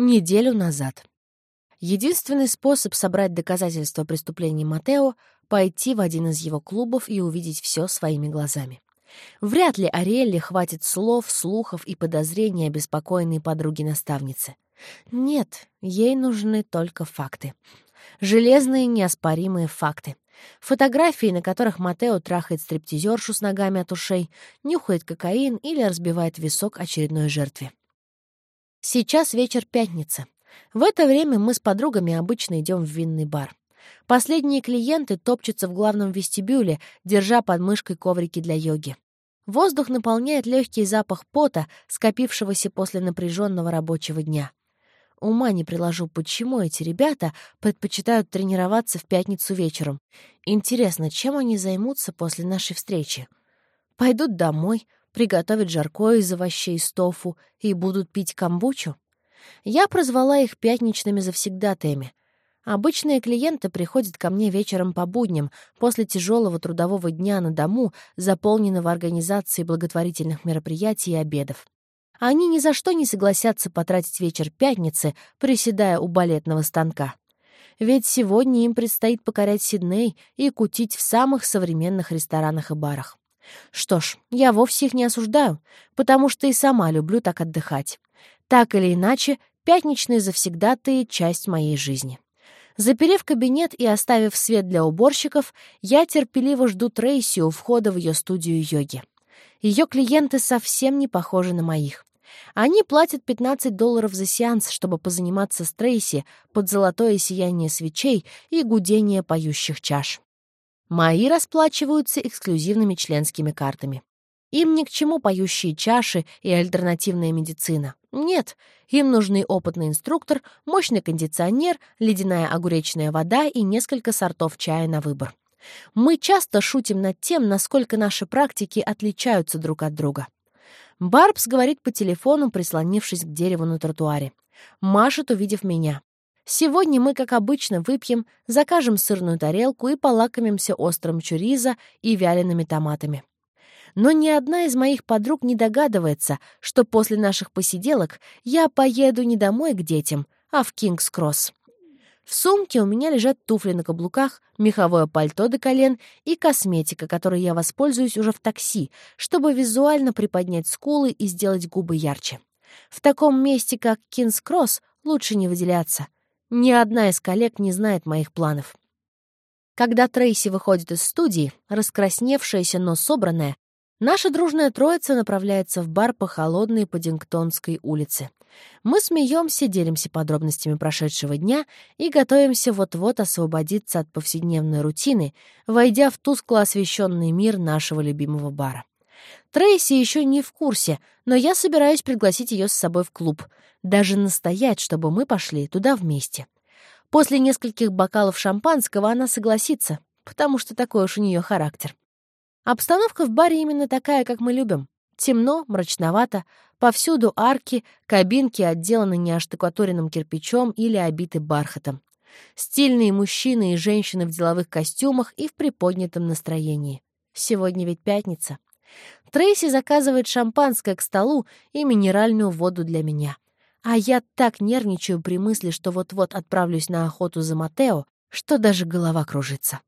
неделю назад. Единственный способ собрать доказательства преступлений Матео — пойти в один из его клубов и увидеть все своими глазами. Вряд ли Ариэлле хватит слов, слухов и подозрений обеспокоенной подруги-наставницы. Нет, ей нужны только факты. Железные неоспоримые факты. Фотографии, на которых Матео трахает стриптизершу с ногами от ушей, нюхает кокаин или разбивает висок очередной жертве. Сейчас вечер пятницы. В это время мы с подругами обычно идем в винный бар. Последние клиенты топчутся в главном вестибюле, держа под мышкой коврики для йоги. Воздух наполняет легкий запах пота, скопившегося после напряженного рабочего дня. Ума не приложу, почему эти ребята предпочитают тренироваться в пятницу вечером. Интересно, чем они займутся после нашей встречи? Пойдут домой, приготовят жаркое из овощей из тофу и будут пить камбучу? Я прозвала их пятничными завсегдатаями. Обычные клиенты приходят ко мне вечером по будням, после тяжелого трудового дня на дому, заполненного организацией благотворительных мероприятий и обедов. Они ни за что не согласятся потратить вечер пятницы, приседая у балетного станка. Ведь сегодня им предстоит покорять Сидней и кутить в самых современных ресторанах и барах. Что ж, я вовсе их не осуждаю, потому что и сама люблю так отдыхать. Так или иначе, пятничные завсегдатые — часть моей жизни. Заперев кабинет и оставив свет для уборщиков, я терпеливо жду Трейси у входа в ее студию йоги. Ее клиенты совсем не похожи на моих. Они платят 15 долларов за сеанс, чтобы позаниматься с Трейси под золотое сияние свечей и гудение поющих чаш. Мои расплачиваются эксклюзивными членскими картами. Им ни к чему поющие чаши и альтернативная медицина. Нет, им нужны опытный инструктор, мощный кондиционер, ледяная огуречная вода и несколько сортов чая на выбор. Мы часто шутим над тем, насколько наши практики отличаются друг от друга. Барбс говорит по телефону, прислонившись к дереву на тротуаре. Машет, увидев меня. Сегодня мы, как обычно, выпьем, закажем сырную тарелку и полакомимся острым чуризо и вялеными томатами. Но ни одна из моих подруг не догадывается, что после наших посиделок я поеду не домой к детям, а в Кингс-Кросс. В сумке у меня лежат туфли на каблуках, меховое пальто до колен и косметика, которой я воспользуюсь уже в такси, чтобы визуально приподнять скулы и сделать губы ярче. В таком месте, как Кингс-Кросс, лучше не выделяться. Ни одна из коллег не знает моих планов. Когда Трейси выходит из студии, раскрасневшаяся, но собранная, Наша дружная троица направляется в бар по холодной Паддингтонской улице. Мы смеемся, делимся подробностями прошедшего дня и готовимся вот-вот освободиться от повседневной рутины, войдя в тускло освещенный мир нашего любимого бара. Трейси еще не в курсе, но я собираюсь пригласить ее с собой в клуб, даже настоять, чтобы мы пошли туда вместе. После нескольких бокалов шампанского она согласится, потому что такой уж у нее характер. Обстановка в баре именно такая, как мы любим. Темно, мрачновато, повсюду арки, кабинки отделаны неоштукатуренным кирпичом или обиты бархатом. Стильные мужчины и женщины в деловых костюмах и в приподнятом настроении. Сегодня ведь пятница. Трейси заказывает шампанское к столу и минеральную воду для меня. А я так нервничаю при мысли, что вот-вот отправлюсь на охоту за Матео, что даже голова кружится.